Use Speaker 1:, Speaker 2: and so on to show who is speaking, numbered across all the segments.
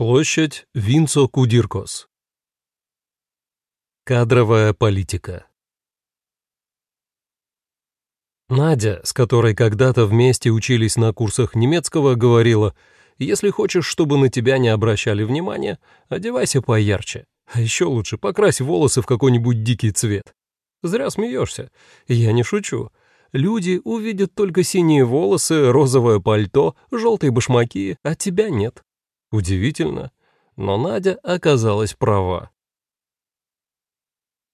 Speaker 1: Площадь Винцо-Кудиркос. Кадровая политика. Надя, с которой когда-то вместе учились на курсах немецкого, говорила, «Если хочешь, чтобы на тебя не обращали внимания, одевайся поярче, а еще лучше покрась волосы в какой-нибудь дикий цвет». Зря смеешься, я не шучу. Люди увидят только синие волосы, розовое пальто, желтые башмаки, а тебя нет. Удивительно, но Надя оказалась права.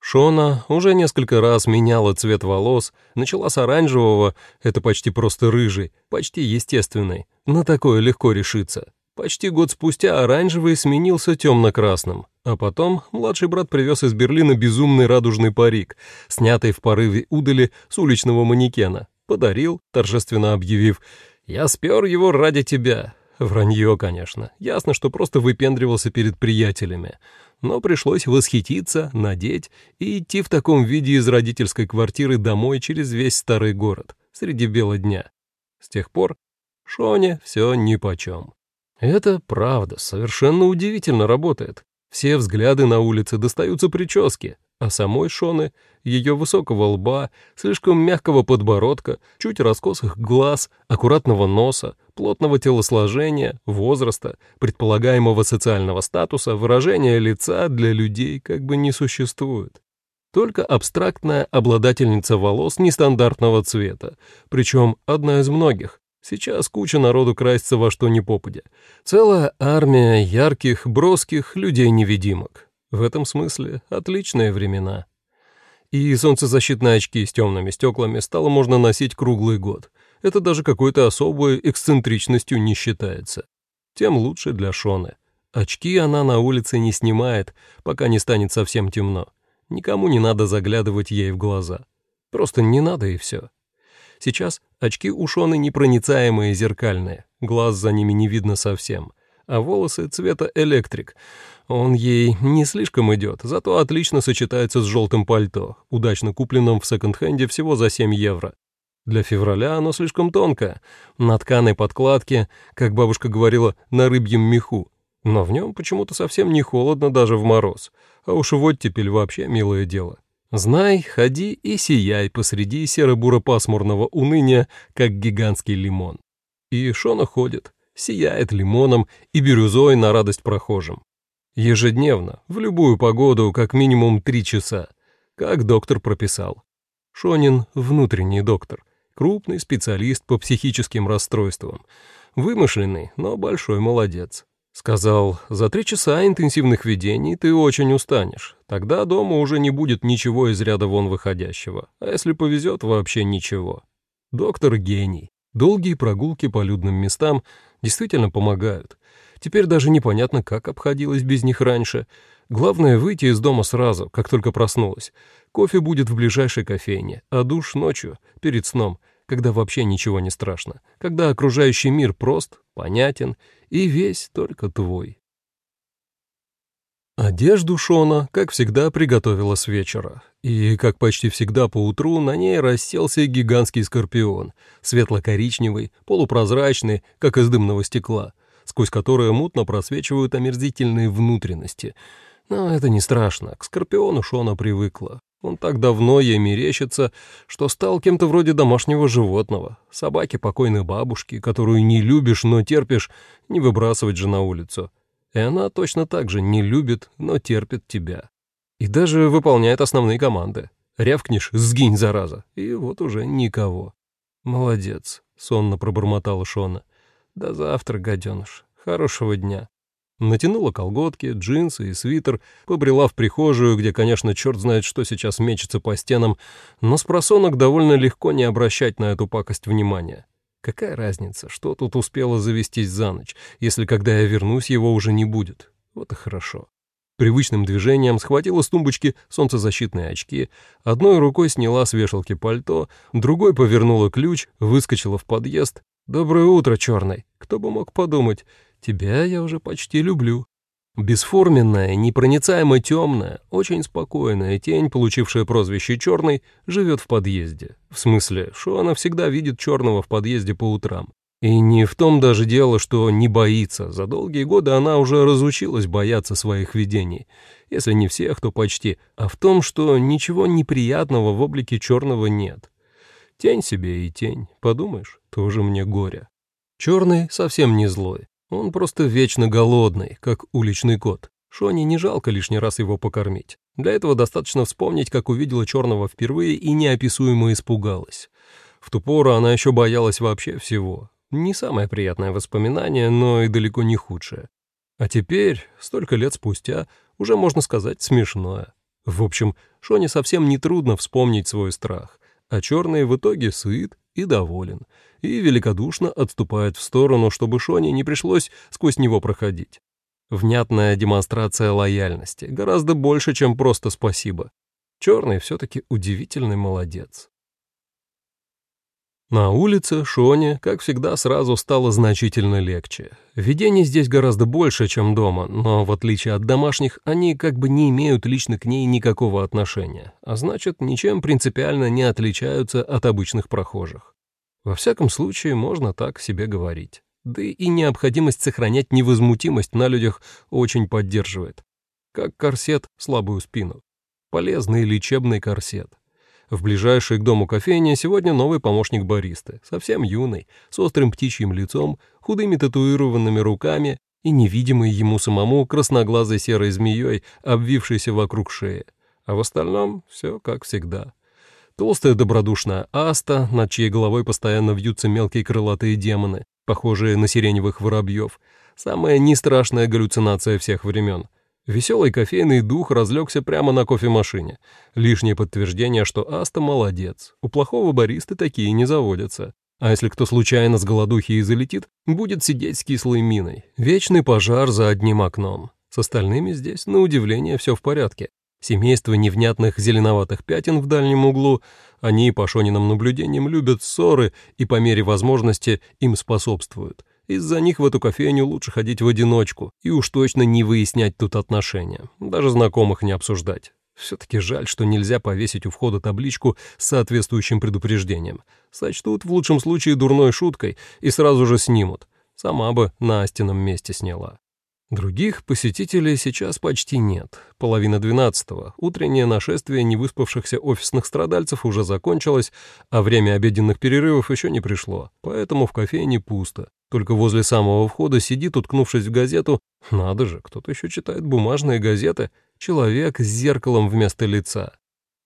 Speaker 1: Шона уже несколько раз меняла цвет волос, начала с оранжевого, это почти просто рыжий, почти естественный, на такое легко решиться. Почти год спустя оранжевый сменился темно-красным, а потом младший брат привез из Берлина безумный радужный парик, снятый в порыве удали с уличного манекена, подарил, торжественно объявив «Я спер его ради тебя, Вранье, конечно. Ясно, что просто выпендривался перед приятелями. Но пришлось восхититься, надеть и идти в таком виде из родительской квартиры домой через весь старый город, среди бела дня. С тех пор Шоне все нипочем. Это правда, совершенно удивительно работает. Все взгляды на улице достаются прическе, а самой Шоны, ее высокого лба, слишком мягкого подбородка, чуть раскосых глаз, аккуратного носа, плотного телосложения, возраста, предполагаемого социального статуса, выражения лица для людей как бы не существует. Только абстрактная обладательница волос нестандартного цвета, причем одна из многих. Сейчас куча народу красится во что ни попадя. Целая армия ярких, броских людей-невидимок. В этом смысле отличные времена. И солнцезащитные очки с темными стеклами стало можно носить круглый год. Это даже какой-то особой эксцентричностью не считается. Тем лучше для Шоны. Очки она на улице не снимает, пока не станет совсем темно. Никому не надо заглядывать ей в глаза. Просто не надо и все. Сейчас очки у непроницаемые зеркальные, глаз за ними не видно совсем, а волосы цвета электрик — он ей не слишком идет, зато отлично сочетается с желтым пальто, удачно купленным в секонд-хенде всего за 7 евро. Для февраля оно слишком тонкое, на тканой подкладке, как бабушка говорила, на рыбьем меху. Но в нем почему-то совсем не холодно даже в мороз. А уж в оттепель вообще милое дело. Знай, ходи и сияй посреди серо-буро-пасмурного уныния, как гигантский лимон. И Шона ходит, сияет лимоном и бирюзой на радость прохожим. Ежедневно, в любую погоду, как минимум три часа, как доктор прописал. Шонин – внутренний доктор, крупный специалист по психическим расстройствам. Вымышленный, но большой молодец. Сказал, за три часа интенсивных видений ты очень устанешь. Тогда дома уже не будет ничего из ряда вон выходящего. А если повезет, вообще ничего. Доктор гений. Долгие прогулки по людным местам действительно помогают. Теперь даже непонятно, как обходилась без них раньше. Главное — выйти из дома сразу, как только проснулась. Кофе будет в ближайшей кофейне, а душ ночью, перед сном, когда вообще ничего не страшно, когда окружающий мир прост, понятен и весь только твой. Одежду Шона, как всегда, приготовила с вечера. И, как почти всегда по утру, на ней расселся гигантский скорпион, светло-коричневый, полупрозрачный, как из дымного стекла — сквозь которое мутно просвечивают омерзительные внутренности. Но это не страшно, к скорпиону Шона привыкла. Он так давно ей мерещится, что стал кем-то вроде домашнего животного, собаки покойной бабушки, которую не любишь, но терпишь, не выбрасывать же на улицу. И она точно так же не любит, но терпит тебя. И даже выполняет основные команды. Рявкнешь «сгинь, зараза!» и вот уже никого. «Молодец», — сонно пробормотала Шона. «До завтра, гаденыш. Хорошего дня». Натянула колготки, джинсы и свитер, побрела в прихожую, где, конечно, черт знает, что сейчас мечется по стенам, но с просонок довольно легко не обращать на эту пакость внимания. Какая разница, что тут успела завестись за ночь, если когда я вернусь, его уже не будет? Вот и хорошо. Привычным движением схватила с тумбочки солнцезащитные очки, одной рукой сняла с вешалки пальто, другой повернула ключ, выскочила в подъезд «Доброе утро, черный. Кто бы мог подумать, тебя я уже почти люблю». Бесформенная, непроницаемо темная, очень спокойная тень, получившая прозвище «Черный», живет в подъезде. В смысле, что она всегда видит черного в подъезде по утрам. И не в том даже дело, что не боится. За долгие годы она уже разучилась бояться своих видений. Если не всех, то почти. А в том, что ничего неприятного в облике черного нет. Тень себе и тень. Подумаешь, тоже мне горе. Черный совсем не злой. Он просто вечно голодный, как уличный кот. Шоне не жалко лишний раз его покормить. Для этого достаточно вспомнить, как увидела черного впервые и неописуемо испугалась. В ту пору она еще боялась вообще всего. Не самое приятное воспоминание, но и далеко не худшее. А теперь, столько лет спустя, уже можно сказать смешное. В общем, Шоне совсем не трудно вспомнить свой страх, а черный в итоге сыт и доволен, и великодушно отступает в сторону, чтобы Шоне не пришлось сквозь него проходить. Внятная демонстрация лояльности, гораздо больше, чем просто спасибо. Черный все-таки удивительный молодец. На улице Шоне, как всегда, сразу стало значительно легче. Видений здесь гораздо больше, чем дома, но, в отличие от домашних, они как бы не имеют лично к ней никакого отношения, а значит, ничем принципиально не отличаются от обычных прохожих. Во всяком случае, можно так себе говорить да и необходимость сохранять невозмутимость на людях очень поддерживает. Как корсет слабую спину. Полезный лечебный корсет. В ближайшей к дому кофейне сегодня новый помощник баристы, совсем юный, с острым птичьим лицом, худыми татуированными руками и невидимой ему самому красноглазой серой змеей, обвившейся вокруг шеи. А в остальном все как всегда. Толстая добродушная аста, над чьей головой постоянно вьются мелкие крылатые демоны, похожие на сиреневых воробьев. Самая нестрашная галлюцинация всех времен. Веселый кофейный дух разлегся прямо на кофемашине. Лишнее подтверждение, что Аста молодец. У плохого баристы такие не заводятся. А если кто случайно с голодухи и залетит, будет сидеть с кислой миной. Вечный пожар за одним окном. С остальными здесь, на удивление, все в порядке. Семейство невнятных зеленоватых пятен в дальнем углу, они, по Шониным наблюдениям, любят ссоры и по мере возможности им способствуют. Из-за них в эту кофейню лучше ходить в одиночку и уж точно не выяснять тут отношения, даже знакомых не обсуждать. Все-таки жаль, что нельзя повесить у входа табличку с соответствующим предупреждением. Сочтут в лучшем случае дурной шуткой и сразу же снимут. Сама бы на Астином месте сняла. Других посетителей сейчас почти нет. Половина двенадцатого. Утреннее нашествие невыспавшихся офисных страдальцев уже закончилось, а время обеденных перерывов еще не пришло, поэтому в кофейне пусто. Только возле самого входа сидит, уткнувшись в газету, надо же, кто-то еще читает бумажные газеты, человек с зеркалом вместо лица.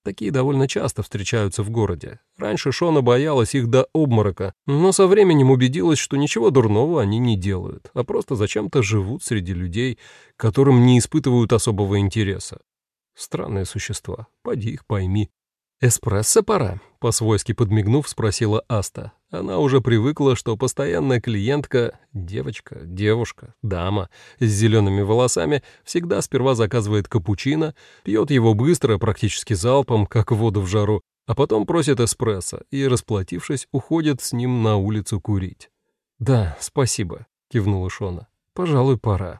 Speaker 1: Такие довольно часто встречаются в городе. Раньше Шона боялась их до обморока, но со временем убедилась, что ничего дурного они не делают, а просто зачем-то живут среди людей, которым не испытывают особого интереса. Странные существа, поди их пойми. «Эспрессо пора», — по-свойски подмигнув, спросила Аста. Она уже привыкла, что постоянная клиентка, девочка, девушка, дама с зелеными волосами, всегда сперва заказывает капучино, пьет его быстро, практически залпом, как воду в жару, а потом просит эспрессо и, расплатившись, уходит с ним на улицу курить. «Да, спасибо», — кивнула Шона. «Пожалуй, пора».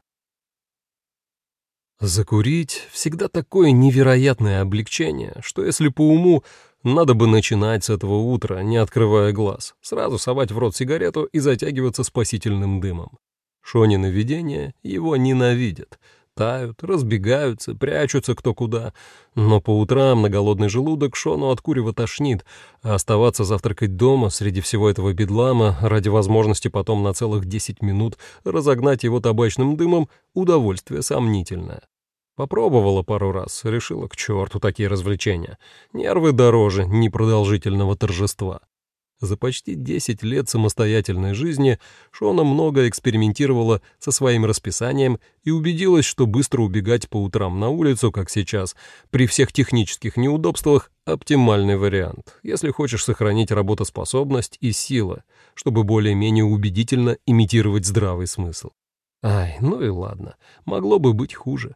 Speaker 1: Закурить всегда такое невероятное облегчение, что если по уму, надо бы начинать с этого утра, не открывая глаз, сразу совать в рот сигарету и затягиваться спасительным дымом. Шонины видения его ненавидят, тают, разбегаются, прячутся кто куда. Но по утрам на голодный желудок Шону от курева тошнит, а оставаться завтракать дома среди всего этого бедлама ради возможности потом на целых 10 минут разогнать его табачным дымом — удовольствие сомнительное. Попробовала пару раз, решила к черту такие развлечения. Нервы дороже непродолжительного торжества. За почти 10 лет самостоятельной жизни Шона много экспериментировала со своим расписанием и убедилась, что быстро убегать по утрам на улицу, как сейчас, при всех технических неудобствах, оптимальный вариант, если хочешь сохранить работоспособность и силы, чтобы более-менее убедительно имитировать здравый смысл. Ай, ну и ладно, могло бы быть хуже.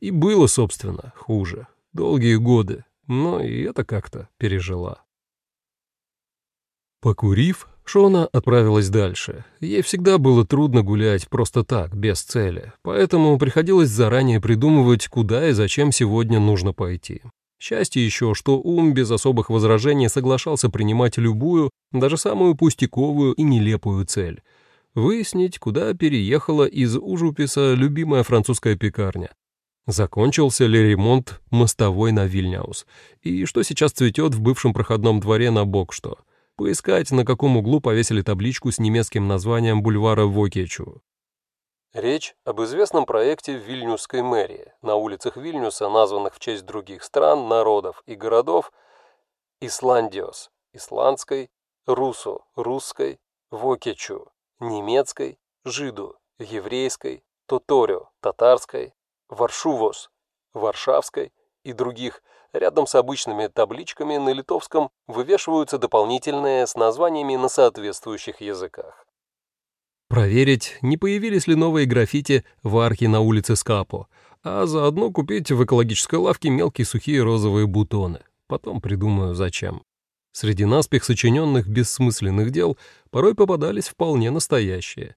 Speaker 1: И было, собственно, хуже. Долгие годы. Но и это как-то пережила. Покурив, Шона отправилась дальше. Ей всегда было трудно гулять просто так, без цели, поэтому приходилось заранее придумывать, куда и зачем сегодня нужно пойти. Счастье еще, что ум без особых возражений соглашался принимать любую, даже самую пустяковую и нелепую цель — выяснить, куда переехала из Ужуписа любимая французская пекарня, закончился ли ремонт мостовой на Вильняус, и что сейчас цветет в бывшем проходном дворе на Бокшто, поискать, на каком углу повесили табличку с немецким названием бульвара Вокечу. Речь об известном проекте в Вильнюсской мэрии, на улицах Вильнюса, названных в честь других стран, народов и городов, Исландиос – исландской, Русу – русской, Вокечу – немецкой, Жиду – еврейской, Тоторио – татарской, Варшувос – варшавской и других, рядом с обычными табличками на литовском вывешиваются дополнительные с названиями на соответствующих языках. Проверить, не появились ли новые граффити в арке на улице Скапо, а заодно купить в экологической лавке мелкие сухие розовые бутоны. Потом придумаю, зачем. Среди наспех сочиненных бессмысленных дел порой попадались вполне настоящие.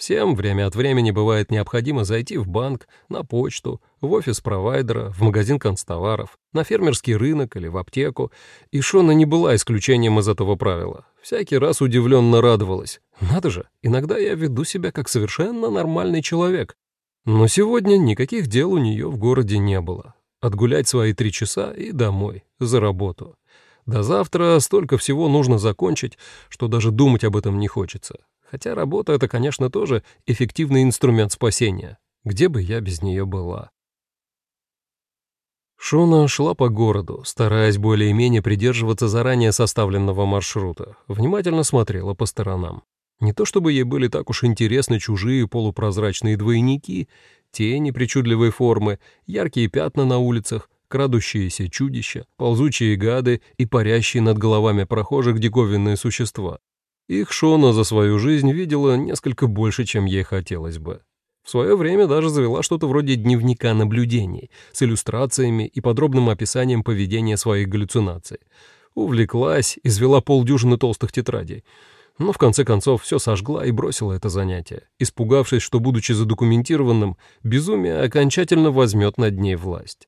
Speaker 1: Всем время от времени бывает необходимо зайти в банк, на почту, в офис провайдера, в магазин констоваров, на фермерский рынок или в аптеку, и Шона не была исключением из этого правила. Всякий раз удивленно радовалась. Надо же, иногда я веду себя как совершенно нормальный человек. Но сегодня никаких дел у нее в городе не было. Отгулять свои три часа и домой, за работу. До завтра столько всего нужно закончить, что даже думать об этом не хочется. Хотя работа — это, конечно, тоже эффективный инструмент спасения. Где бы я без нее была? Шона шла по городу, стараясь более-менее придерживаться заранее составленного маршрута, внимательно смотрела по сторонам. Не то чтобы ей были так уж интересны чужие полупрозрачные двойники, тени причудливой формы, яркие пятна на улицах, крадущиеся чудища, ползучие гады и парящие над головами прохожих диковинные существа. Их Шона за свою жизнь видела несколько больше, чем ей хотелось бы. В свое время даже завела что-то вроде дневника наблюдений с иллюстрациями и подробным описанием поведения своих галлюцинаций. Увлеклась, извела полдюжины толстых тетрадей. Но в конце концов все сожгла и бросила это занятие, испугавшись, что, будучи задокументированным, безумие окончательно возьмет над ней власть.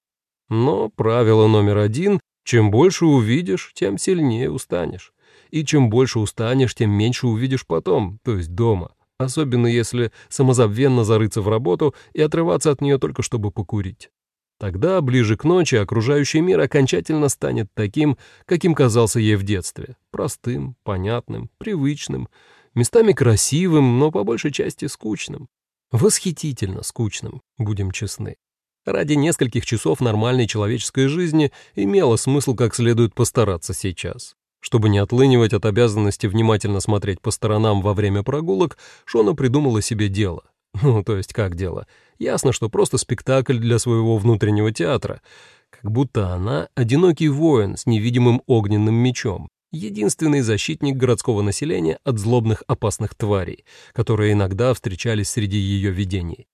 Speaker 1: Но правило номер один — чем больше увидишь, тем сильнее устанешь и чем больше устанешь, тем меньше увидишь потом, то есть дома, особенно если самозабвенно зарыться в работу и отрываться от нее только чтобы покурить. Тогда, ближе к ночи, окружающий мир окончательно станет таким, каким казался ей в детстве. Простым, понятным, привычным, местами красивым, но по большей части скучным. Восхитительно скучным, будем честны. Ради нескольких часов нормальной человеческой жизни имело смысл как следует постараться сейчас. Чтобы не отлынивать от обязанности внимательно смотреть по сторонам во время прогулок, Шона придумала себе дело. Ну, то есть как дело? Ясно, что просто спектакль для своего внутреннего театра. Как будто она — одинокий воин с невидимым огненным мечом, единственный защитник городского населения от злобных опасных тварей, которые иногда встречались среди ее видений.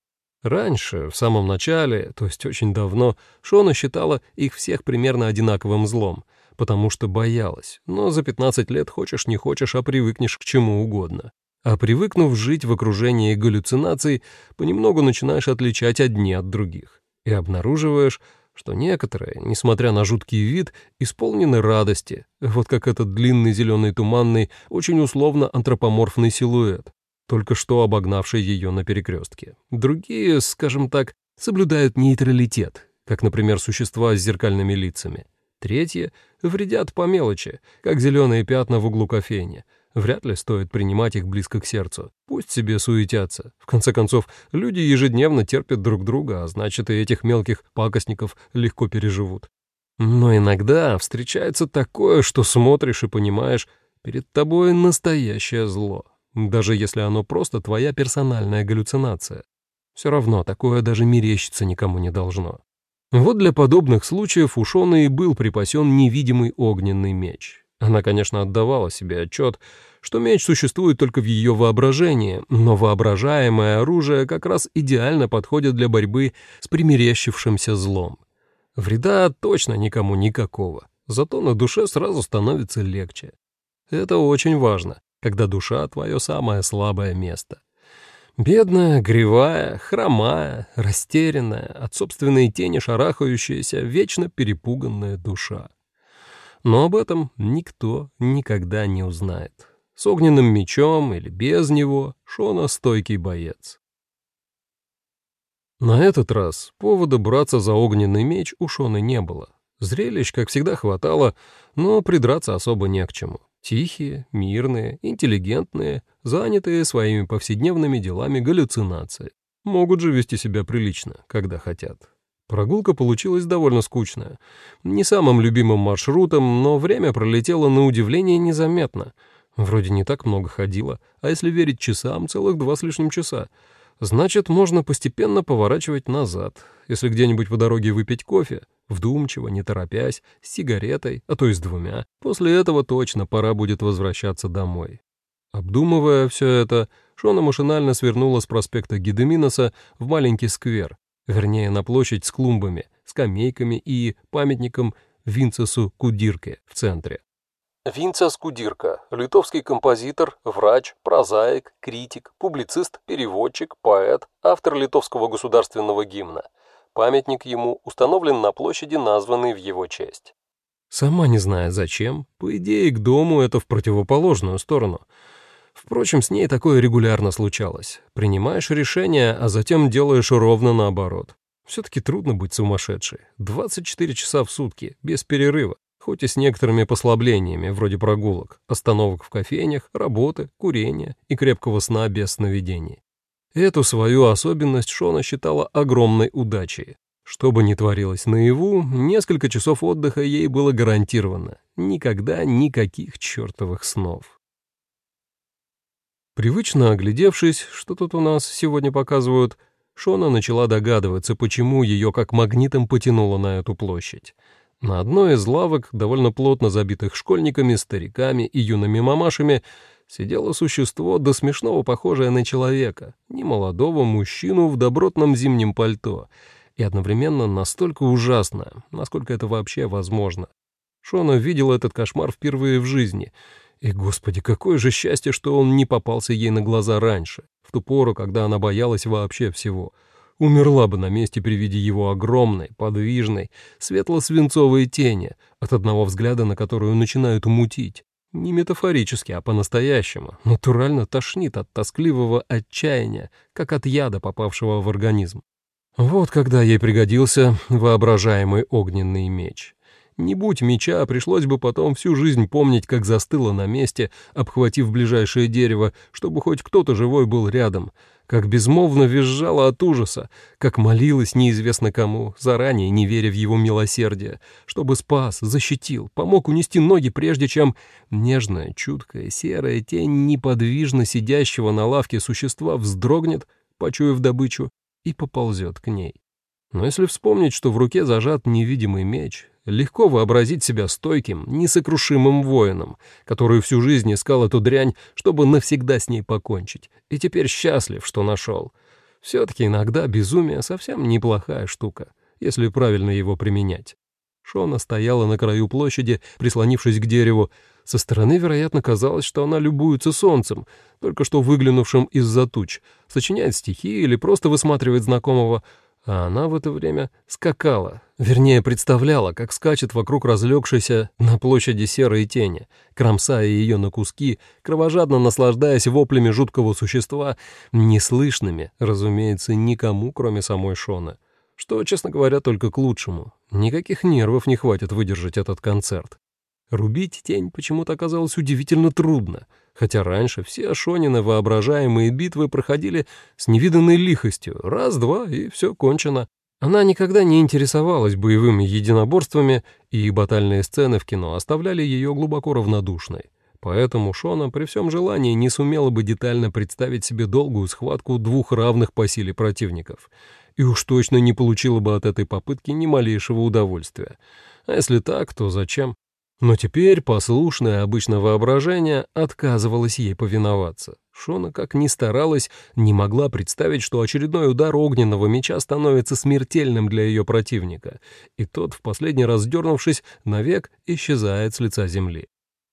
Speaker 1: Раньше, в самом начале, то есть очень давно, Шона считала их всех примерно одинаковым злом — потому что боялась, но за 15 лет хочешь не хочешь, а привыкнешь к чему угодно. А привыкнув жить в окружении галлюцинаций, понемногу начинаешь отличать одни от других. И обнаруживаешь, что некоторые, несмотря на жуткий вид, исполнены радости, вот как этот длинный зеленый туманный, очень условно антропоморфный силуэт, только что обогнавший ее на перекрестке. Другие, скажем так, соблюдают нейтралитет, как, например, существа с зеркальными лицами. Третье — вредят по мелочи, как зеленые пятна в углу кофейни. Вряд ли стоит принимать их близко к сердцу. Пусть себе суетятся. В конце концов, люди ежедневно терпят друг друга, а значит, и этих мелких пакостников легко переживут. Но иногда встречается такое, что смотришь и понимаешь, перед тобой настоящее зло, даже если оно просто твоя персональная галлюцинация. Все равно такое даже мерещиться никому не должно. Вот для подобных случаев у Шоны и был припасен невидимый огненный меч. Она, конечно, отдавала себе отчет, что меч существует только в ее воображении, но воображаемое оружие как раз идеально подходит для борьбы с примерещившимся злом. Вреда точно никому никакого, зато на душе сразу становится легче. Это очень важно, когда душа — твое самое слабое место. Бедная, гривая, хромая, растерянная, от собственной тени шарахающаяся, вечно перепуганная душа. Но об этом никто никогда не узнает. С огненным мечом или без него Шона стойкий боец. На этот раз повода браться за огненный меч у Шоны не было. Зрелищ, как всегда, хватало, но придраться особо не к чему. Тихие, мирные, интеллигентные, занятые своими повседневными делами галлюцинации. Могут же вести себя прилично, когда хотят. Прогулка получилась довольно скучная. Не самым любимым маршрутом, но время пролетело на удивление незаметно. Вроде не так много ходила, а если верить часам, целых два с лишним часа. Значит, можно постепенно поворачивать назад. Если где-нибудь по дороге выпить кофе, вдумчиво, не торопясь, с сигаретой, а то и с двумя, после этого точно пора будет возвращаться домой. Обдумывая все это, Шона машинально свернула с проспекта Гидеминоса в маленький сквер, вернее, на площадь с клумбами, скамейками и памятником Винцесу Кудирке в центре. Винцес Кудирка – литовский композитор, врач, прозаик, критик, публицист, переводчик, поэт, автор литовского государственного гимна. Памятник ему установлен на площади, названной в его честь. Сама не зная зачем, по идее, к дому это в противоположную сторону. Впрочем, с ней такое регулярно случалось. Принимаешь решение, а затем делаешь ровно наоборот. Все-таки трудно быть сумасшедшей. 24 часа в сутки, без перерыва хоть и с некоторыми послаблениями, вроде прогулок, остановок в кофейнях, работы, курения и крепкого сна без сновидений. Эту свою особенность Шона считала огромной удачей. Что бы ни творилось наяву, несколько часов отдыха ей было гарантировано. Никогда никаких чертовых снов. Привычно оглядевшись, что тут у нас сегодня показывают, Шона начала догадываться, почему ее как магнитом потянуло на эту площадь. На одной из лавок, довольно плотно забитых школьниками, стариками и юными мамашами, сидело существо до смешного похожее на человека, немолодого мужчину в добротном зимнем пальто, и одновременно настолько ужасное, насколько это вообще возможно. Шона видел этот кошмар впервые в жизни, и, господи, какое же счастье, что он не попался ей на глаза раньше, в ту пору, когда она боялась вообще всего — умерла бы на месте при виде его огромной, подвижной, светло-свинцовой тени, от одного взгляда на которую начинают мутить. Не метафорически, а по-настоящему. Натурально тошнит от тоскливого отчаяния, как от яда, попавшего в организм. Вот когда ей пригодился воображаемый огненный меч. Не будь меча, пришлось бы потом всю жизнь помнить, как застыла на месте, обхватив ближайшее дерево, чтобы хоть кто-то живой был рядом, как безмолвно визжала от ужаса, как молилась неизвестно кому, заранее не веря в его милосердие, чтобы спас, защитил, помог унести ноги, прежде чем нежная, чуткая, серая тень неподвижно сидящего на лавке существа вздрогнет, почуяв добычу, и поползет к ней. Но если вспомнить, что в руке зажат невидимый меч, Легко вообразить себя стойким, несокрушимым воином, который всю жизнь искал эту дрянь, чтобы навсегда с ней покончить, и теперь счастлив, что нашел. Все-таки иногда безумие совсем неплохая штука, если правильно его применять. Шона стояла на краю площади, прислонившись к дереву. Со стороны, вероятно, казалось, что она любуется солнцем, только что выглянувшим из-за туч, сочиняет стихи или просто высматривает знакомого, а она в это время скакала, вернее, представляла, как скачет вокруг разлегшейся на площади серой тени, кромсая ее на куски, кровожадно наслаждаясь воплями жуткого существа, неслышными, разумеется, никому, кроме самой Шона. Что, честно говоря, только к лучшему. Никаких нервов не хватит выдержать этот концерт. Рубить тень почему-то оказалось удивительно трудно, хотя раньше все Шонины воображаемые битвы проходили с невиданной лихостью, раз-два и все кончено. Она никогда не интересовалась боевыми единоборствами, и батальные сцены в кино оставляли ее глубоко равнодушной. Поэтому Шона при всем желании не сумела бы детально представить себе долгую схватку двух равных по силе противников, и уж точно не получила бы от этой попытки ни малейшего удовольствия. А если так, то зачем? Но теперь послушное обычно воображение отказывалось ей повиноваться. Шона, как ни старалась, не могла представить, что очередной удар огненного меча становится смертельным для ее противника, и тот, в последний раз дернувшись, навек исчезает с лица земли.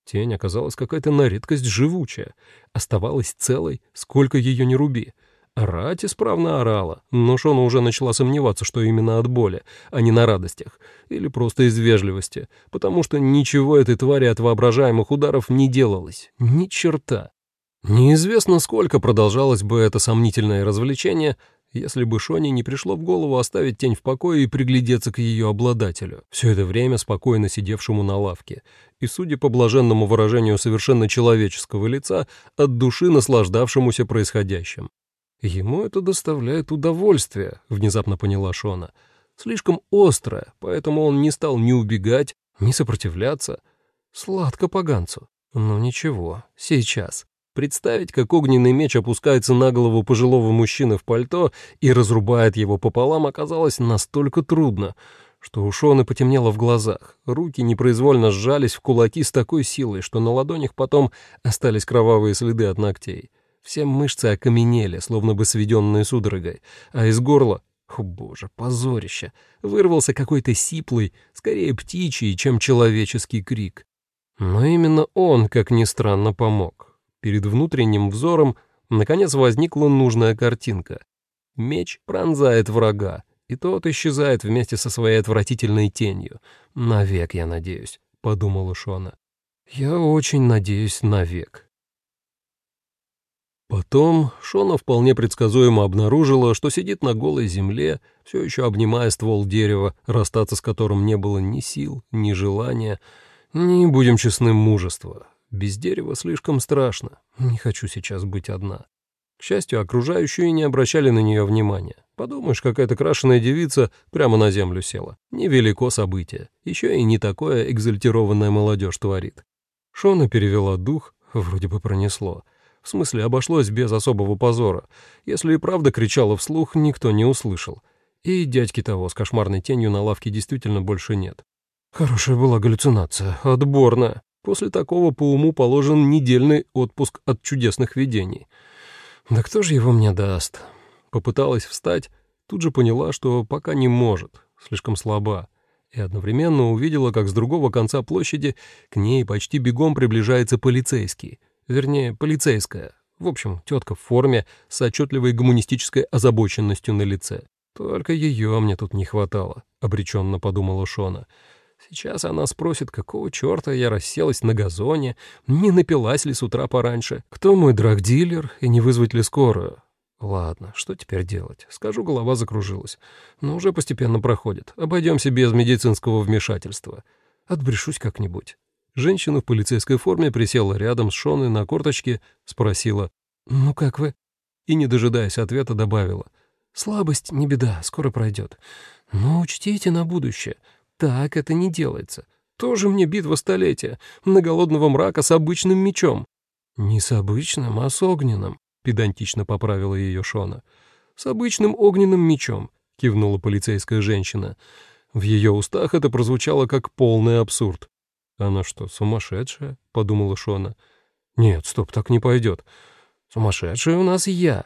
Speaker 1: Тень оказалась какая-то на редкость живучая, оставалась целой, сколько ее не руби. Орать исправно орала, но Шона уже начала сомневаться, что именно от боли, а не на радостях, или просто из вежливости, потому что ничего этой твари от воображаемых ударов не делалось, ни черта. Неизвестно, сколько продолжалось бы это сомнительное развлечение, если бы Шоне не пришло в голову оставить тень в покое и приглядеться к ее обладателю, все это время спокойно сидевшему на лавке, и, судя по блаженному выражению совершенно человеческого лица, от души наслаждавшемуся происходящим. «Ему это доставляет удовольствие», — внезапно поняла Шона. «Слишком острое, поэтому он не стал ни убегать, ни сопротивляться. Сладко поганцу. Ну ничего, сейчас». Представить, как огненный меч опускается на голову пожилого мужчины в пальто и разрубает его пополам, оказалось настолько трудно, что у Шоны потемнело в глазах. Руки непроизвольно сжались в кулаки с такой силой, что на ладонях потом остались кровавые следы от ногтей. Все мышцы окаменели, словно бы сведенные судорогой, а из горла, о боже, позорище, вырвался какой-то сиплый, скорее птичий, чем человеческий крик. Но именно он, как ни странно, помог. Перед внутренним взором наконец возникла нужная картинка. Меч пронзает врага, и тот исчезает вместе со своей отвратительной тенью. «Навек, я надеюсь», — подумала Шона. «Я очень надеюсь, навек». Потом Шона вполне предсказуемо обнаружила, что сидит на голой земле, все еще обнимая ствол дерева, расстаться с которым не было ни сил, ни желания, ни, будем честны, мужества. Без дерева слишком страшно, не хочу сейчас быть одна. К счастью, окружающие не обращали на нее внимания. Подумаешь, какая-то крашеная девица прямо на землю села. Невелико событие. Еще и не такое экзальтированная молодежь творит. Шона перевела дух, вроде бы пронесло — в смысле, обошлось без особого позора. Если и правда кричала вслух, никто не услышал. И дядьки того с кошмарной тенью на лавке действительно больше нет. Хорошая была галлюцинация, отборная. После такого по уму положен недельный отпуск от чудесных видений. Да кто же его мне даст? Попыталась встать, тут же поняла, что пока не может, слишком слаба, и одновременно увидела, как с другого конца площади к ней почти бегом приближается полицейский — вернее, полицейская. В общем, тетка в форме с отчетливой гуманистической озабоченностью на лице. Только ее мне тут не хватало, обреченно подумала Шона. Сейчас она спросит, какого черта я расселась на газоне, не напилась ли с утра пораньше, кто мой драгдилер и не вызвать ли скорую. Ладно, что теперь делать? Скажу, голова закружилась. Но уже постепенно проходит. Обойдемся без медицинского вмешательства. Отбрешусь как-нибудь. Женщина в полицейской форме присела рядом с Шоной на корточке, спросила «Ну как вы?» и, не дожидаясь ответа, добавила «Слабость не беда, скоро пройдет. Но учтите на будущее, так это не делается. Тоже мне битва столетия, на голодного мрака с обычным мечом». «Не с обычным, а с огненным», — педантично поправила ее Шона. «С обычным огненным мечом», — кивнула полицейская женщина. В ее устах это прозвучало как полный абсурд. «Она что, сумасшедшая?» — подумала Шона. «Нет, стоп, так не пойдет. Сумасшедшая у нас я.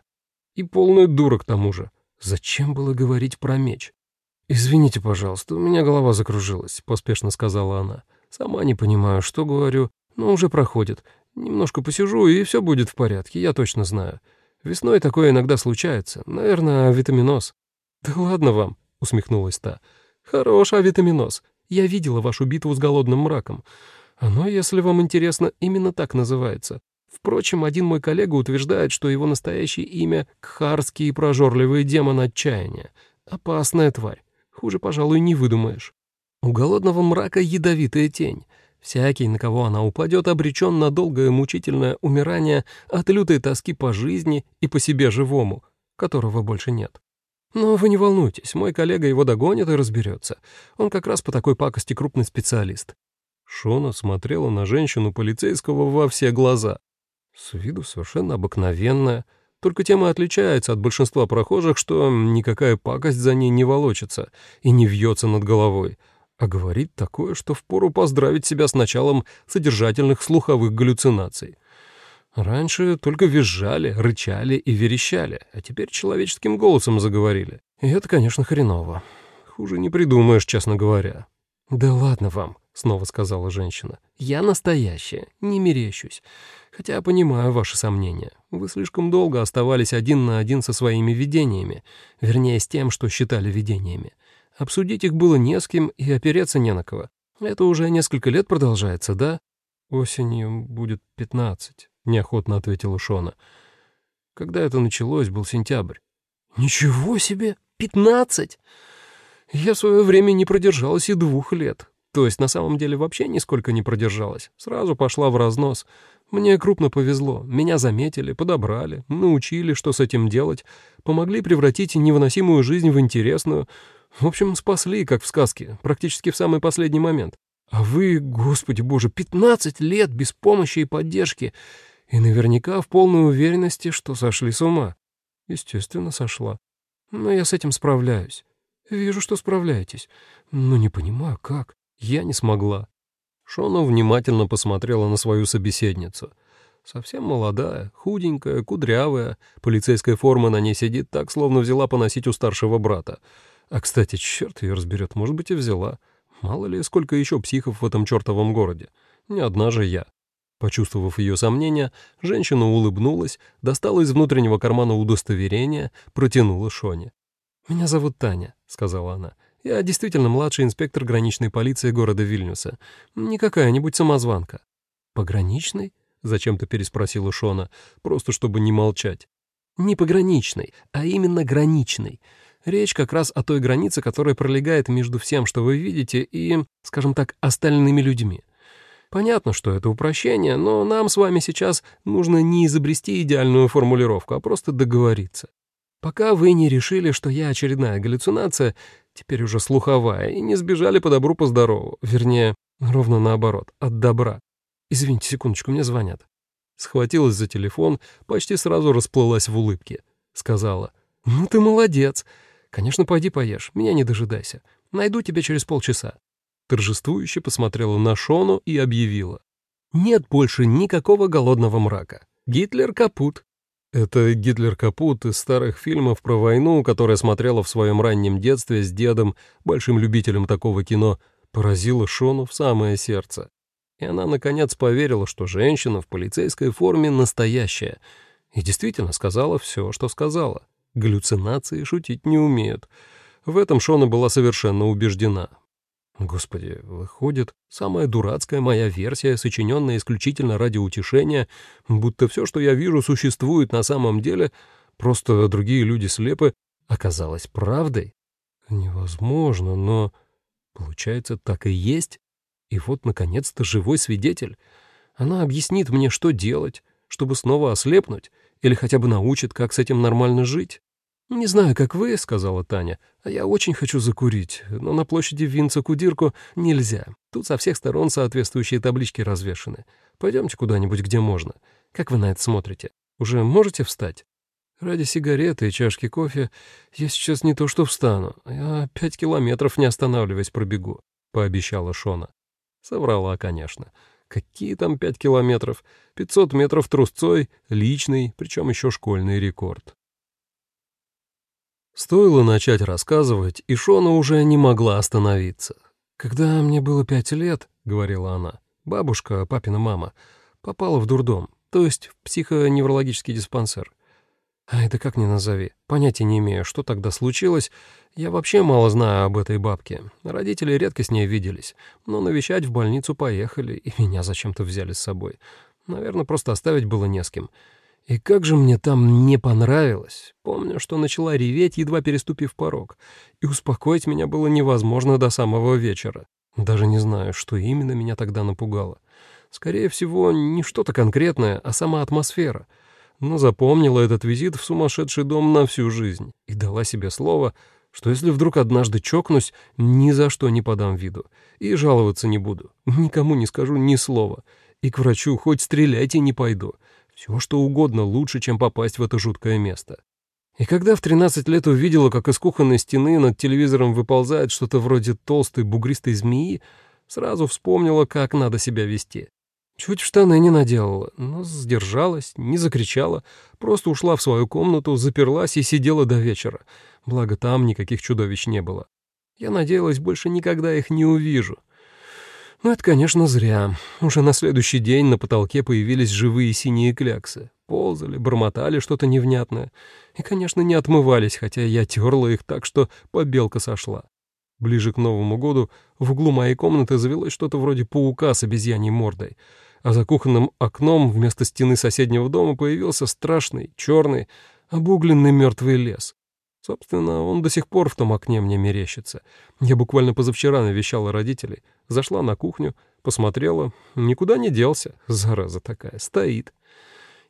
Speaker 1: И полная дура к тому же. Зачем было говорить про меч?» «Извините, пожалуйста, у меня голова закружилась», — поспешно сказала она. «Сама не понимаю, что говорю, но уже проходит. Немножко посижу, и все будет в порядке, я точно знаю. Весной такое иногда случается. Наверное, витаминоз». «Да ладно вам», — усмехнулась та. «Хорош авитаминоз. Я видела вашу битву с голодным мраком. Оно, если вам интересно, именно так называется. Впрочем, один мой коллега утверждает, что его настоящее имя — Кхарский прожорливый демон отчаяния. Опасная тварь. Хуже, пожалуй, не выдумаешь. У голодного мрака ядовитая тень. Всякий, на кого она упадет, обречен на долгое мучительное умирание от лютой тоски по жизни и по себе живому, которого больше нет. Но вы не волнуйтесь, мой коллега его догонит и разберется. Он как раз по такой пакости крупный специалист». Шона смотрела на женщину полицейского во все глаза. С виду совершенно обыкновенная, только тем и отличается от большинства прохожих, что никакая пакость за ней не волочится и не вьется над головой, а говорит такое, что впору поздравить себя с началом содержательных слуховых галлюцинаций. Раньше только визжали, рычали и верещали, а теперь человеческим голосом заговорили. И это, конечно, хреново. Хуже не придумаешь, честно говоря. «Да ладно вам», — снова сказала женщина. «Я настоящая, не мерещусь. Хотя понимаю ваши сомнения. Вы слишком долго оставались один на один со своими видениями, вернее, с тем, что считали видениями. Обсудить их было не с кем и опереться не на кого. Это уже несколько лет продолжается, да?» «Осенью будет пятнадцать», — неохотно ответила Шона. «Когда это началось, был сентябрь». «Ничего себе! Пятнадцать!» Я в свое время не продержалась и двух лет. То есть на самом деле вообще нисколько не продержалась. Сразу пошла в разнос. Мне крупно повезло. Меня заметили, подобрали, научили, что с этим делать, помогли превратить невыносимую жизнь в интересную. В общем, спасли, как в сказке, практически в самый последний момент. А вы, господи боже, 15 лет без помощи и поддержки. И наверняка в полной уверенности, что сошли с ума. Естественно, сошла. Но я с этим справляюсь. Вижу, что справляетесь. Но не понимаю, как. Я не смогла. Шона внимательно посмотрела на свою собеседницу. Совсем молодая, худенькая, кудрявая. Полицейская форма на ней сидит так, словно взяла поносить у старшего брата. А, кстати, черт ее разберет, может быть, и взяла. Мало ли, сколько еще психов в этом чертовом городе. Не одна же я. Почувствовав ее сомнения, женщина улыбнулась, достала из внутреннего кармана удостоверение, протянула Шоне. «Меня зовут Таня», — сказала она. Я действительно младший инспектор граничной полиции города Вильнюса. Не какая-нибудь самозванка». «Пограничный?» — зачем-то переспросила Шона, просто чтобы не молчать. «Не пограничный, а именно граничный. Речь как раз о той границе, которая пролегает между всем, что вы видите, и, скажем так, остальными людьми. Понятно, что это упрощение, но нам с вами сейчас нужно не изобрести идеальную формулировку, а просто договориться. Пока вы не решили, что я очередная галлюцинация, теперь уже слуховая, и не сбежали по добру, по здорову. Вернее, ровно наоборот, от добра. Извините, секундочку, мне звонят. Схватилась за телефон, почти сразу расплылась в улыбке. Сказала, «Ну ты молодец. Конечно, пойди поешь, меня не дожидайся. Найду тебя через полчаса». Торжествующе посмотрела на Шону и объявила. «Нет больше никакого голодного мрака. Гитлер капут. Это Гитлер Капут из старых фильмов про войну, которая смотрела в своем раннем детстве с дедом, большим любителем такого кино, поразила Шону в самое сердце. И она, наконец, поверила, что женщина в полицейской форме настоящая. И действительно сказала все, что сказала. Галлюцинации шутить не умеют. В этом Шона была совершенно убеждена. Господи, выходит, самая дурацкая моя версия, сочиненная исключительно ради утешения, будто все, что я вижу, существует на самом деле, просто другие люди слепы, оказалась правдой? Невозможно, но... Получается, так и есть. И вот, наконец-то, живой свидетель. Она объяснит мне, что делать, чтобы снова ослепнуть, или хотя бы научит, как с этим нормально жить. «Не знаю, как вы», — сказала Таня, — «а я очень хочу закурить, но на площади Винца-Кудирку нельзя. Тут со всех сторон соответствующие таблички развешаны. Пойдемте куда-нибудь, где можно. Как вы на это смотрите? Уже можете встать?» «Ради сигареты и чашки кофе я сейчас не то что встану, я пять километров не останавливаясь пробегу», — пообещала Шона. Соврала, конечно. Какие там пять километров? Пятьсот метров трусцой, личный, причем еще школьный рекорд. Стоило начать рассказывать, и Шона уже не могла остановиться. «Когда мне было пять лет, — говорила она, — бабушка, папина мама, попала в дурдом, то есть в психоневрологический диспансер. А это как ни назови. Понятия не имею, что тогда случилось. Я вообще мало знаю об этой бабке. Родители редко с ней виделись, но навещать в больницу поехали, и меня зачем-то взяли с собой. Наверное, просто оставить было не с кем». И как же мне там не понравилось. Помню, что начала реветь, едва переступив порог, и успокоить меня было невозможно до самого вечера. Даже не знаю, что именно меня тогда напугало. Скорее всего, не что-то конкретное, а сама атмосфера. Но запомнила этот визит в сумасшедший дом на всю жизнь и дала себе слово, что если вдруг однажды чокнусь, ни за что не подам виду и жаловаться не буду, никому не скажу ни слова, и к врачу хоть стреляйте не пойду — все, что угодно лучше, чем попасть в это жуткое место. И когда в 13 лет увидела, как из кухонной стены над телевизором выползает что-то вроде толстой бугристой змеи, сразу вспомнила, как надо себя вести. Чуть в штаны не наделала, но сдержалась, не закричала, просто ушла в свою комнату, заперлась и сидела до вечера. Благо там никаких чудовищ не было. Я надеялась, больше никогда их не увижу. Но это, конечно, зря. Уже на следующий день на потолке появились живые синие кляксы. Ползали, бормотали что-то невнятное. И, конечно, не отмывались, хотя я терла их так, что побелка сошла. Ближе к Новому году в углу моей комнаты завелось что-то вроде паука с обезьяньей мордой, а за кухонным окном вместо стены соседнего дома появился страшный, черный, обугленный мертвый лес. Собственно, он до сих пор в том окне мне мерещится. Я буквально позавчера навещала родителей, зашла на кухню, посмотрела, никуда не делся, зараза такая, стоит.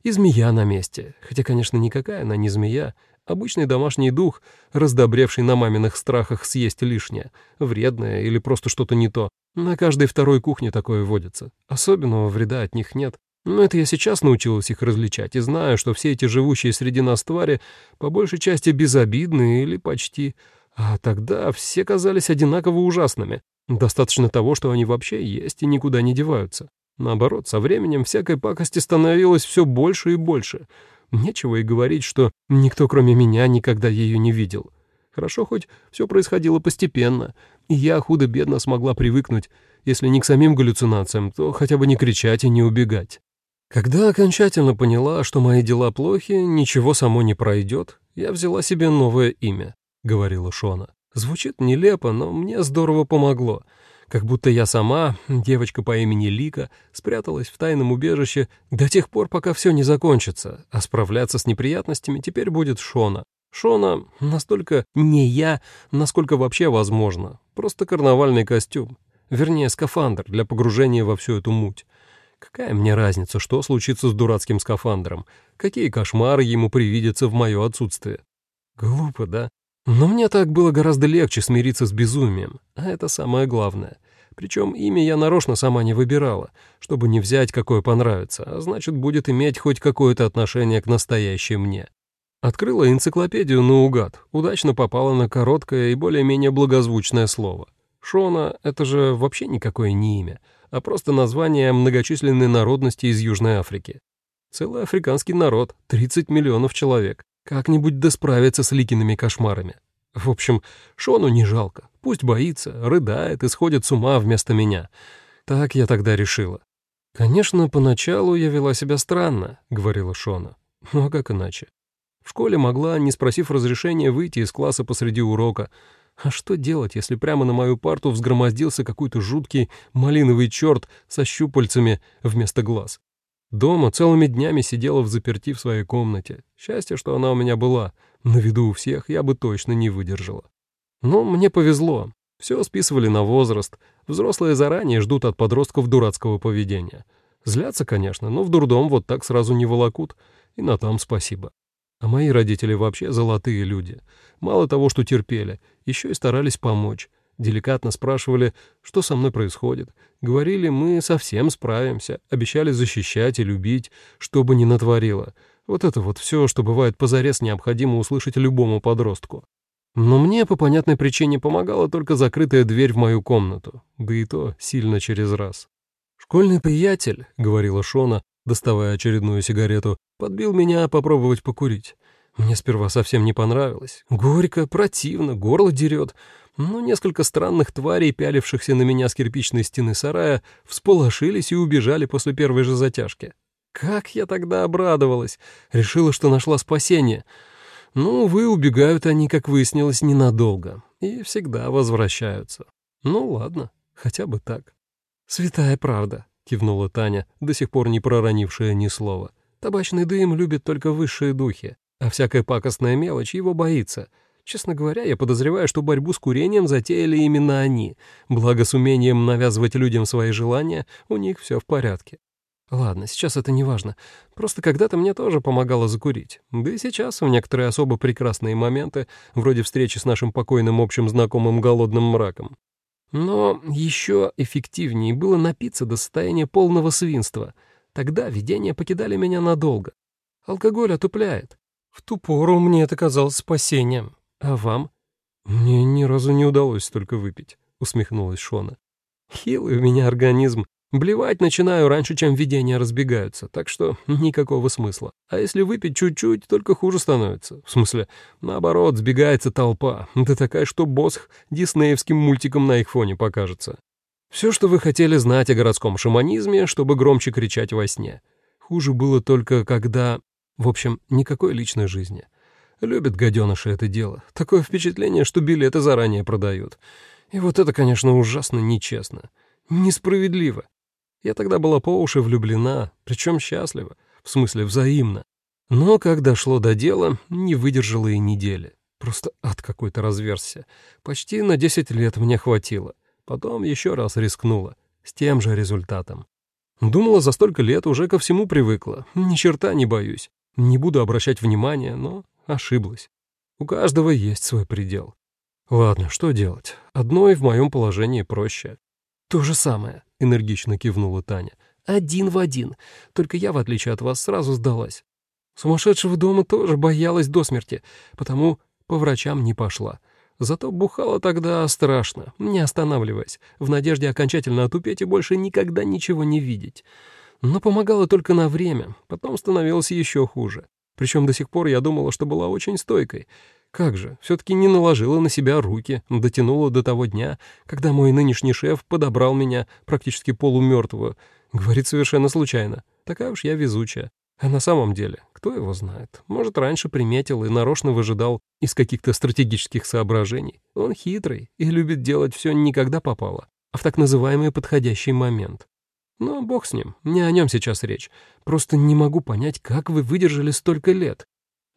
Speaker 1: И змея на месте, хотя, конечно, никакая она не змея, обычный домашний дух, раздобревший на маминых страхах съесть лишнее, вредное или просто что-то не то. На каждой второй кухне такое водится. Особенного вреда от них нет, но это я сейчас научилась их различать и знаю, что все эти живущие среди нас твари по большей части безобидны или почти. А тогда все казались одинаково ужасными. Достаточно того, что они вообще есть и никуда не деваются. Наоборот, со временем всякой пакости становилось все больше и больше. Нечего и говорить, что никто, кроме меня, никогда ее не видел. Хорошо, хоть все происходило постепенно, и я худо-бедно смогла привыкнуть, если не к самим галлюцинациям, то хотя бы не кричать и не убегать. Когда окончательно поняла, что мои дела плохи, ничего само не пройдет, я взяла себе новое имя, — говорила Шона. Звучит нелепо, но мне здорово помогло. Как будто я сама, девочка по имени Лика, спряталась в тайном убежище до тех пор, пока все не закончится, а справляться с неприятностями теперь будет Шона. Шона настолько не я, насколько вообще возможно. Просто карнавальный костюм. Вернее, скафандр для погружения во всю эту муть. Какая мне разница, что случится с дурацким скафандром? Какие кошмары ему привидятся в мое отсутствие? Глупо, да? Но мне так было гораздо легче смириться с безумием, а это самое главное. Причем имя я нарочно сама не выбирала, чтобы не взять, какое понравится, а значит, будет иметь хоть какое-то отношение к настоящей мне. Открыла энциклопедию наугад, удачно попала на короткое и более-менее благозвучное слово. Шона — это же вообще никакое не имя — а просто название многочисленной народности из Южной Африки. Целый африканский народ, 30 миллионов человек. Как-нибудь да справиться с Ликиными кошмарами. В общем, Шону не жалко. Пусть боится, рыдает и сходит с ума вместо меня. Так я тогда решила. «Конечно, поначалу я вела себя странно», — говорила Шона. «Ну а как иначе? В школе могла, не спросив разрешения, выйти из класса посреди урока, а что делать, если прямо на мою парту взгромоздился какой-то жуткий малиновый черт со щупальцами вместо глаз? Дома целыми днями сидела в заперти в своей комнате. Счастье, что она у меня была. На виду у всех я бы точно не выдержала. Но мне повезло. Все списывали на возраст. Взрослые заранее ждут от подростков дурацкого поведения. Злятся, конечно, но в дурдом вот так сразу не волокут. И на том спасибо. А мои родители вообще золотые люди. Мало того, что терпели, еще и старались помочь. Деликатно спрашивали, что со мной происходит. Говорили, мы совсем справимся. Обещали защищать и любить, что бы ни натворило. Вот это вот все, что бывает позарез необходимо услышать любому подростку. Но мне по понятной причине помогала только закрытая дверь в мою комнату, да и то сильно через раз. «Школьный приятель», — говорила Шона, доставая очередную сигарету, подбил меня попробовать покурить. Мне сперва совсем не понравилось. Горько, противно, горло дерет. Но несколько странных тварей, пялившихся на меня с кирпичной стены сарая, всполошились и убежали после первой же затяжки. Как я тогда обрадовалась! Решила, что нашла спасение. Ну, увы, убегают они, как выяснилось, ненадолго. И всегда возвращаются. Ну, ладно, хотя бы так. «Святая правда», — кивнула Таня, до сих пор не проронившая ни слова. «Табачный дым любит только высшие духи. А всякая пакостная мелочь его боится. Честно говоря, я подозреваю, что борьбу с курением затеяли именно они. Благо с умением навязывать людям свои желания у них все в порядке. Ладно, сейчас это не важно. Просто когда-то мне тоже помогало закурить. Да и сейчас в некоторые особо прекрасные моменты, вроде встречи с нашим покойным общим знакомым голодным мраком. Но еще эффективнее было напиться до состояния полного свинства. Тогда видения покидали меня надолго. Алкоголь отупляет. В ту пору мне это казалось спасением. А вам? Мне ни разу не удалось столько выпить, усмехнулась Шона. Хилый у меня организм. Блевать начинаю раньше, чем видения разбегаются, так что никакого смысла. А если выпить чуть-чуть, только хуже становится. В смысле, наоборот, сбегается толпа. Да такая, что Босх диснеевским мультиком на их фоне покажется. Все, что вы хотели знать о городском шаманизме, чтобы громче кричать во сне. Хуже было только, когда... В общем, никакой личной жизни. Любят гаденыши это дело. Такое впечатление, что билеты заранее продают. И вот это, конечно, ужасно нечестно. Несправедливо. Я тогда была по уши влюблена, причем счастлива, в смысле взаимно. Но, как дошло до дела, не выдержала и недели. Просто ад какой-то разверзся. Почти на 10 лет мне хватило. Потом еще раз рискнула. С тем же результатом. Думала, за столько лет уже ко всему привыкла. Ни черта не боюсь. Не буду обращать внимания, но ошиблась. У каждого есть свой предел. Ладно, что делать? Одной в моем положении проще. То же самое, энергично кивнула Таня. Один в один. Только я, в отличие от вас, сразу сдалась. Сумасшедшего дома тоже боялась до смерти, потому по врачам не пошла. Зато бухала тогда страшно, не останавливаясь, в надежде окончательно отупеть и больше никогда ничего не видеть. Но помогала только на время, потом становилось еще хуже. Причем до сих пор я думала, что была очень стойкой. Как же, все-таки не наложила на себя руки, дотянула до того дня, когда мой нынешний шеф подобрал меня практически полумертвую. Говорит совершенно случайно. Такая уж я везучая. А на самом деле, кто его знает? Может, раньше приметил и нарочно выжидал из каких-то стратегических соображений. Он хитрый и любит делать все не когда попало, а в так называемый подходящий момент. Но бог с ним, не о нем сейчас речь. Просто не могу понять, как вы выдержали столько лет.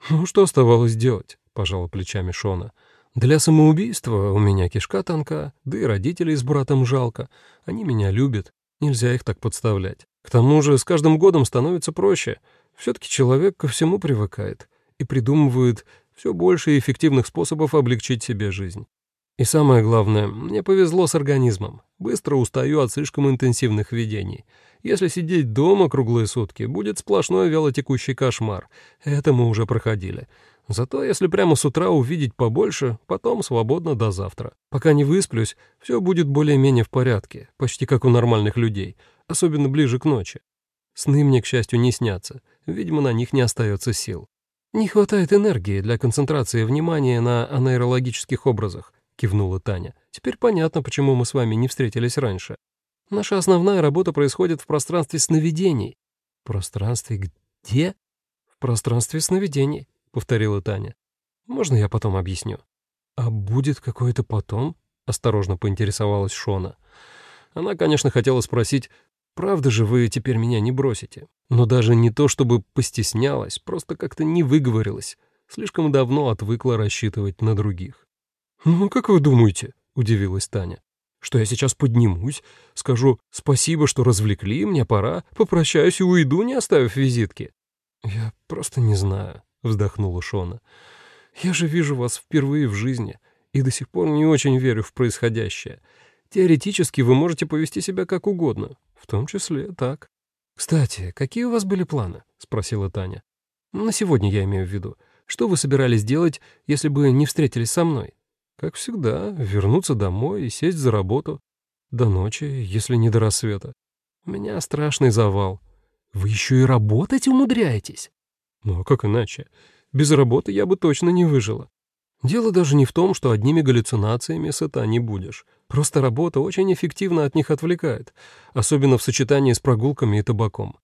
Speaker 1: Ну, что оставалось делать? Пожала плечами Шона. Для самоубийства у меня кишка тонка, да и родителей с братом жалко. Они меня любят, нельзя их так подставлять. К тому же с каждым годом становится проще. Все-таки человек ко всему привыкает и придумывает все больше эффективных способов облегчить себе жизнь. И самое главное, мне повезло с организмом. Быстро устаю от слишком интенсивных видений. Если сидеть дома круглые сутки, будет сплошной вялотекущий кошмар. Это мы уже проходили. Зато если прямо с утра увидеть побольше, потом свободно до завтра. Пока не высплюсь, все будет более-менее в порядке, почти как у нормальных людей — особенно ближе к ночи. Сны мне, к счастью, не снятся, видимо, на них не остается сил. «Не хватает энергии для концентрации внимания на анейрологических образах», — кивнула Таня. «Теперь понятно, почему мы с вами не встретились раньше. Наша основная работа происходит в пространстве сновидений». «В пространстве где?» «В пространстве сновидений», — повторила Таня. «Можно я потом объясню?» «А будет какое-то потом?» — осторожно поинтересовалась Шона. Она, конечно, хотела спросить, Правда же вы теперь меня не бросите? Но даже не то, чтобы постеснялась, просто как-то не выговорилась. Слишком давно отвыкла рассчитывать на других. «Ну, как вы думаете?» — удивилась Таня. «Что я сейчас поднимусь, скажу спасибо, что развлекли, мне пора, попрощаюсь и уйду, не оставив визитки?» «Я просто не знаю», — вздохнула Шона. «Я же вижу вас впервые в жизни и до сих пор не очень верю в происходящее. Теоретически вы можете повести себя как угодно, «В том числе так». «Кстати, какие у вас были планы?» — спросила Таня. «На сегодня я имею в виду. Что вы собирались делать, если бы не встретились со мной?» «Как всегда, вернуться домой и сесть за работу. До ночи, если не до рассвета. У меня страшный завал. Вы еще и работать умудряетесь?» «Ну а как иначе? Без работы я бы точно не выжила. Дело даже не в том, что одними галлюцинациями сыта не будешь. Просто работа очень эффективно от них отвлекает, особенно в сочетании с прогулками и табаком.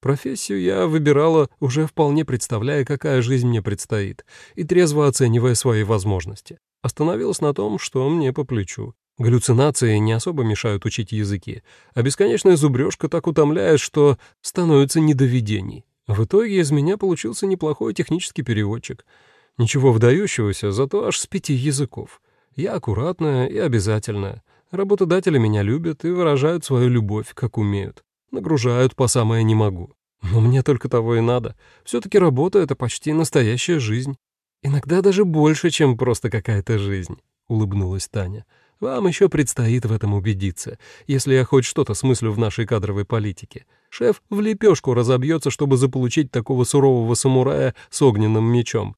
Speaker 1: Профессию я выбирала, уже вполне представляя, какая жизнь мне предстоит, и трезво оценивая свои возможности. Остановилась на том, что мне по плечу. Галлюцинации не особо мешают учить языки, а бесконечная зубрежка так утомляет, что становится недоведений. В итоге из меня получился неплохой технический переводчик — Ничего вдающегося, зато аж с пяти языков. Я аккуратная и обязательная. Работодатели меня любят и выражают свою любовь, как умеют. Нагружают по самое не могу. Но мне только того и надо. Все-таки работа — это почти настоящая жизнь. Иногда даже больше, чем просто какая-то жизнь, — улыбнулась Таня. Вам еще предстоит в этом убедиться, если я хоть что-то смыслю в нашей кадровой политике. Шеф в лепешку разобьется, чтобы заполучить такого сурового самурая с огненным мечом.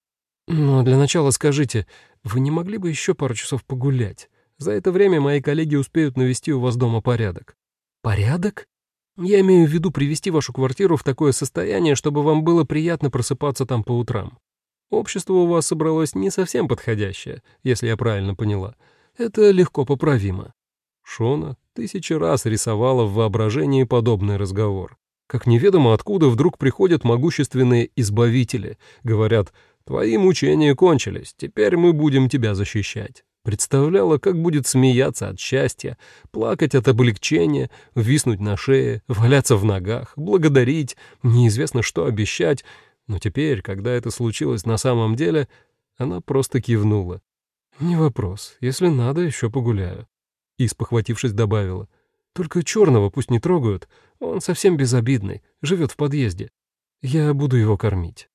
Speaker 1: «Но для начала скажите, вы не могли бы еще пару часов погулять? За это время мои коллеги успеют навести у вас дома порядок». «Порядок?» «Я имею в виду привести вашу квартиру в такое состояние, чтобы вам было приятно просыпаться там по утрам. Общество у вас собралось не совсем подходящее, если я правильно поняла. Это легко поправимо». Шона, Тысячи раз рисовала в воображении подобный разговор. Как неведомо откуда вдруг приходят могущественные избавители, говорят «Твои мучения кончились, теперь мы будем тебя защищать». Представляла, как будет смеяться от счастья, плакать от облегчения, виснуть на шее, валяться в ногах, благодарить, неизвестно что обещать. Но теперь, когда это случилось на самом деле, она просто кивнула. «Не вопрос. Если надо, еще погуляю». И, спохватившись, добавила. «Только черного пусть не трогают. Он совсем безобидный, живет в подъезде. Я буду его кормить».